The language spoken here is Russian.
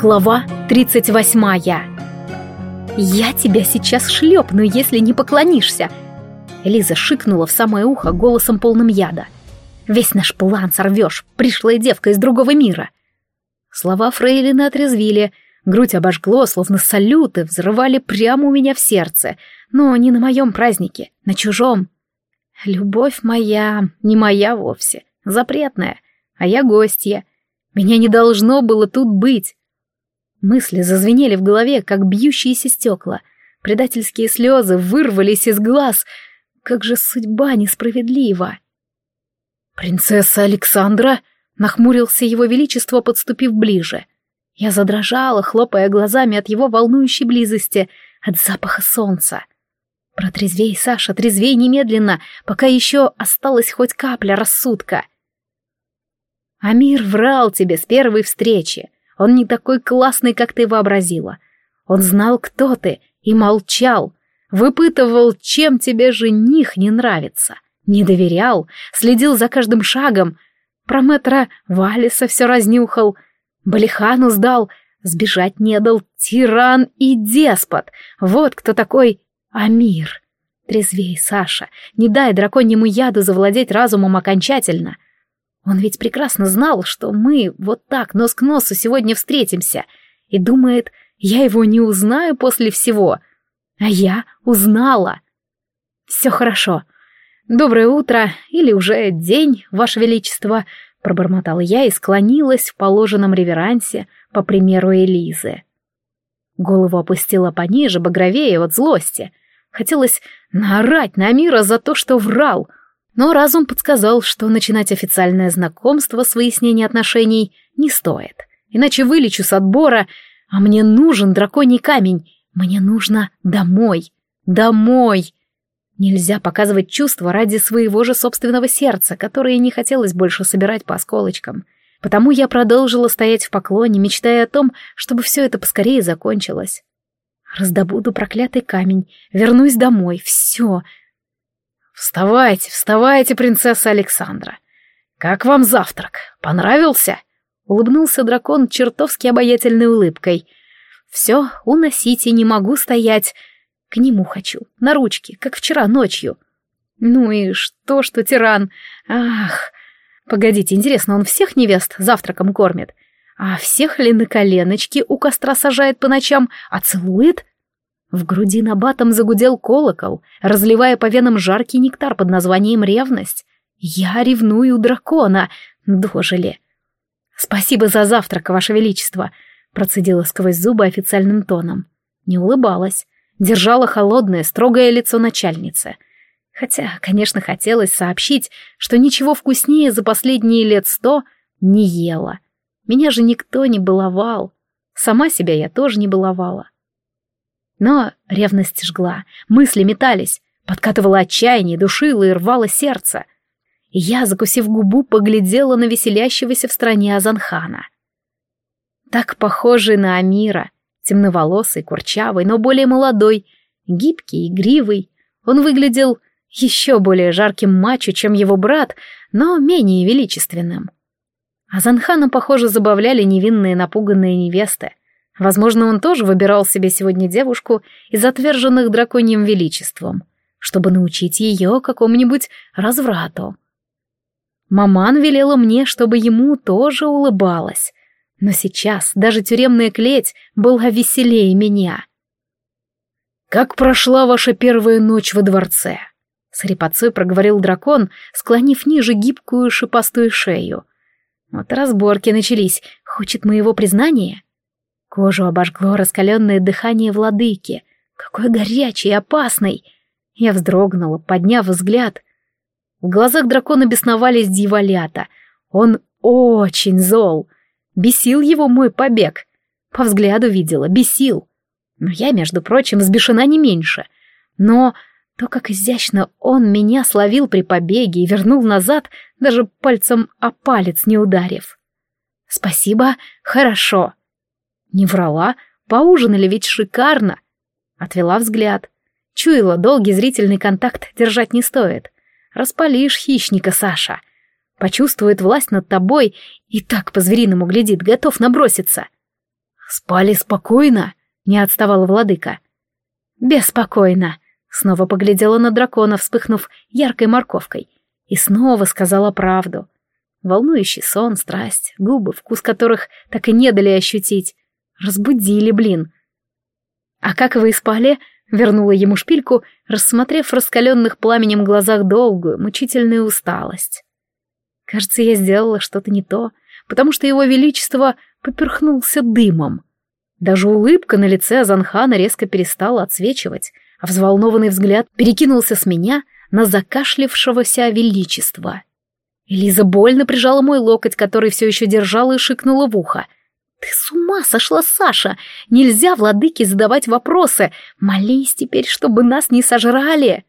Глава 38 «Я тебя сейчас шлепну, если не поклонишься!» Лиза шикнула в самое ухо голосом полным яда. «Весь наш план сорвешь, пришлая девка из другого мира!» Слова Фрейлина отрезвили, грудь обожгло, словно салюты взрывали прямо у меня в сердце, но не на моем празднике, на чужом. Любовь моя, не моя вовсе, запретная, а я гостья. Меня не должно было тут быть. Мысли зазвенели в голове, как бьющиеся стекла. Предательские слезы вырвались из глаз. Как же судьба несправедлива! «Принцесса Александра!» — нахмурился его величество, подступив ближе. Я задрожала, хлопая глазами от его волнующей близости, от запаха солнца. «Протрезвей, Саша, трезвей немедленно, пока еще осталась хоть капля рассудка!» Амир врал тебе с первой встречи. Он не такой классный, как ты вообразила. Он знал, кто ты, и молчал. Выпытывал, чем тебе жених не нравится. Не доверял, следил за каждым шагом. Про мэтра Валиса все разнюхал. Балихану сдал, сбежать не дал. Тиран и деспот. Вот кто такой Амир. Трезвей, Саша, не дай драконьему яду завладеть разумом окончательно — он ведь прекрасно знал, что мы вот так нос к носу сегодня встретимся, и думает, я его не узнаю после всего. А я узнала. Все хорошо. Доброе утро или уже день, Ваше Величество, пробормотала я и склонилась в положенном реверансе, по примеру Элизы. Голову опустила пониже, багровее от злости. Хотелось наорать на мира за то, что врал — но разум подсказал, что начинать официальное знакомство с выяснения отношений не стоит. Иначе вылечу с отбора, а мне нужен драконий камень. Мне нужно домой. Домой. Нельзя показывать чувства ради своего же собственного сердца, которое не хотелось больше собирать по осколочкам. Потому я продолжила стоять в поклоне, мечтая о том, чтобы все это поскорее закончилось. Раздобуду проклятый камень, вернусь домой, все, «Вставайте, вставайте, принцесса Александра! Как вам завтрак? Понравился?» Улыбнулся дракон чертовски обаятельной улыбкой. «Все, уносите, не могу стоять. К нему хочу, на ручке, как вчера ночью». «Ну и что, что тиран? Ах! Погодите, интересно, он всех невест завтраком кормит? А всех ли на коленочки у костра сажает по ночам, а целует?» В груди набатом загудел колокол, разливая по венам жаркий нектар под названием «Ревность». «Я ревную дракона!» Дожили. «Спасибо за завтрак, Ваше Величество!» Процедила сквозь зубы официальным тоном. Не улыбалась. Держала холодное, строгое лицо начальницы. Хотя, конечно, хотелось сообщить, что ничего вкуснее за последние лет сто не ела. Меня же никто не баловал. Сама себя я тоже не баловала. Но ревность жгла, мысли метались, подкатывала отчаяние, душила и рвала сердце. Я, закусив губу, поглядела на веселящегося в стране Азанхана. Так похожий на Амира, темноволосый, курчавый, но более молодой, гибкий, игривый. Он выглядел еще более жарким мачо, чем его брат, но менее величественным. Азанхана, похоже, забавляли невинные напуганные невесты. Возможно, он тоже выбирал себе сегодня девушку из отверженных драконьим величеством, чтобы научить ее какому-нибудь разврату. Маман велела мне, чтобы ему тоже улыбалась, но сейчас даже тюремная клеть была веселее меня. «Как прошла ваша первая ночь во дворце?» — с хрипотцой проговорил дракон, склонив ниже гибкую шипастую шею. Вот разборки начались. Хочет моего признания? Кожу обожгло раскаленное дыхание владыки. Какой горячий и опасный! Я вздрогнула, подняв взгляд. В глазах дракона бесновались дьяволята. Он очень зол. Бесил его мой побег. По взгляду видела, бесил. Но я, между прочим, взбешена не меньше. Но то, как изящно он меня словил при побеге и вернул назад, даже пальцем о палец не ударив. «Спасибо, хорошо», не врала, поужинали ведь шикарно. Отвела взгляд. Чуяла, долгий зрительный контакт держать не стоит. Распалишь хищника, Саша. Почувствует власть над тобой и так по-звериному глядит, готов наброситься. «Спали спокойно?» — не отставала владыка. «Беспокойно», — снова поглядела на дракона, вспыхнув яркой морковкой, и снова сказала правду. Волнующий сон, страсть, губы, вкус которых так и не дали ощутить. Разбудили, блин. «А как вы спали?» — вернула ему шпильку, рассмотрев в раскаленных пламенем глазах долгую, мучительную усталость. Кажется, я сделала что-то не то, потому что его величество поперхнулся дымом. Даже улыбка на лице Азанхана резко перестала отсвечивать, а взволнованный взгляд перекинулся с меня на закашлившегося величества. Элиза больно прижала мой локоть, который все еще держала, и шикнула в ухо. «Ты с ума сошла, Саша! Нельзя владыке задавать вопросы! Молись теперь, чтобы нас не сожрали!»